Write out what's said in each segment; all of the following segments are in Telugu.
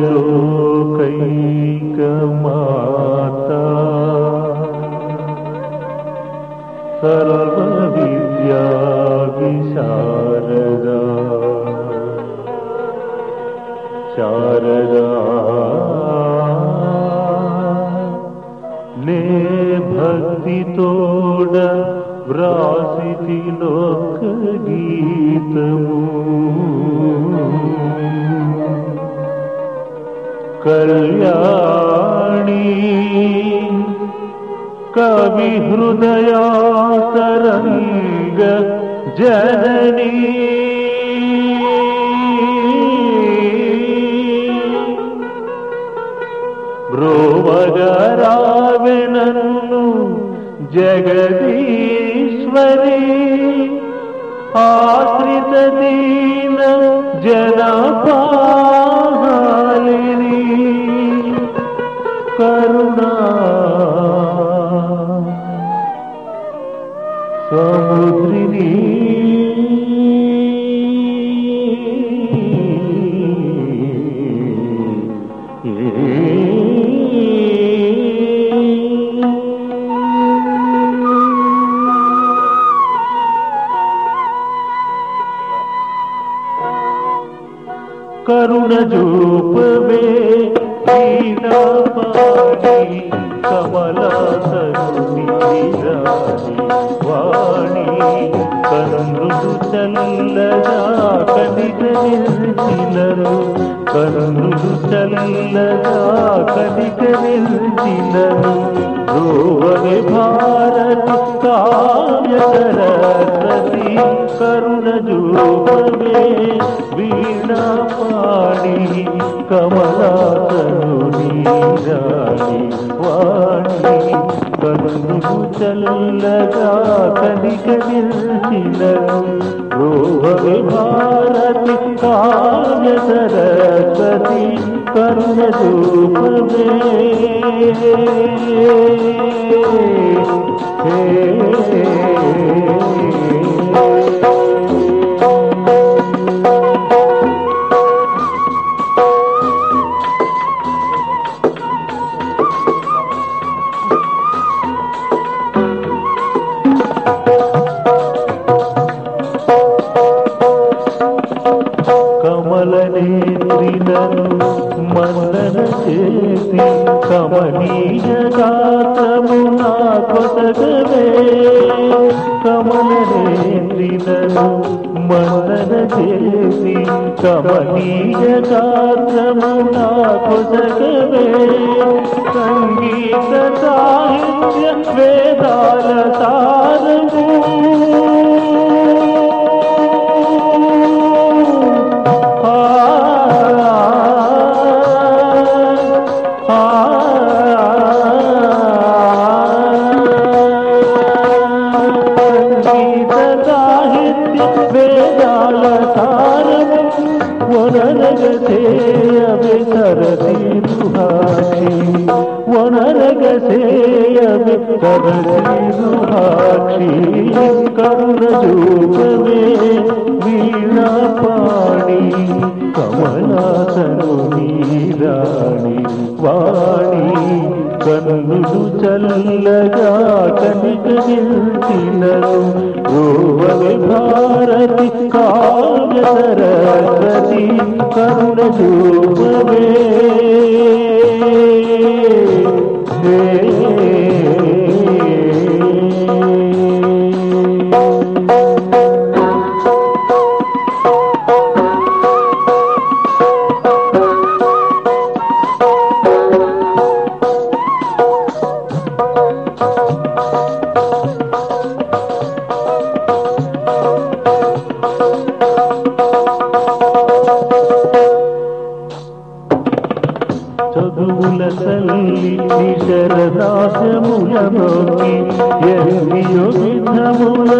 लोकैकमाता। सर्वविद्या माता सर्वविद्याारदा भक्ति तोड व्रासिति लोकगीत कल्याणी। कविहृदयातरङ्ग जननी। जननीमगरावि जगदीश्वरी। आश्रितदीन दीन जनापा करुणा కరుణ జూపవే పాడి కమలాసరుని వాణి కన్నులు చల్లగా కనిక నిలిచినరు కన్నులు చల్లగా కనిక నిలిచినరు రోవని భారతి కావ్య కరుణ జూపవే వీణా పాడి కమలాసరుని రాణి వాణి కన్నులు చల్లగా కనిక నిల్చిన రోహవి భారతి కావ్య సరస్వతి కరుణ జూపవే Hey, hey, hey. కమలనేత్రినను మందన చేసి కమనీయ గాత్రము నా కొసగవే సంగీత సాహిత్య వేదాల సారము సంగీత వనరగసేయవే సరసి దుహాక్షి వనరగసేయవే సరసి దుహాక్షి కరుణ చూపవే వీణా పాడి కమలాసను నీరాణి వాణి కన్నులు చల్లగా కనిక నిల్చినరు రోవవి భారతి కావ్య సరస్వతి కరుణ చూపవే చదువుల తల్లి శరదాశములకి ఎన్నియో విధముల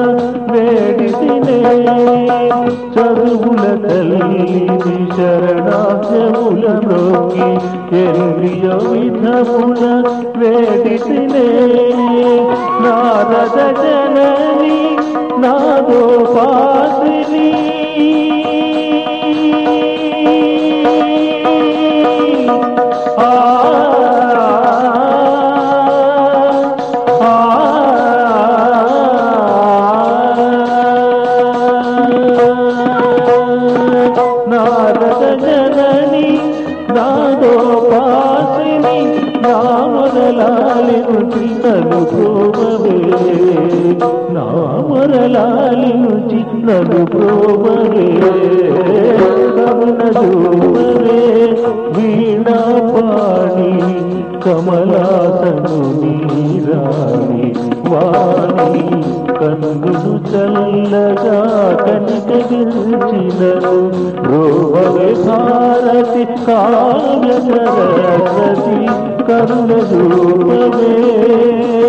వేడిసినే చదువుల తల్లి శరదాశములకి ఎన్నియో విధముల వేడిసినే నారద జనని నాదో బ్రోవవే నా మొరలాలించి నన్ను బ్రోవవే కరుణ దూవవే వీణా పాణి కమలాసను నీరాణి వాణి కన్నులు చల్లగా కనికరించినను రోవే భారతి కావ్య సరస్వతి కరుణ రూపమే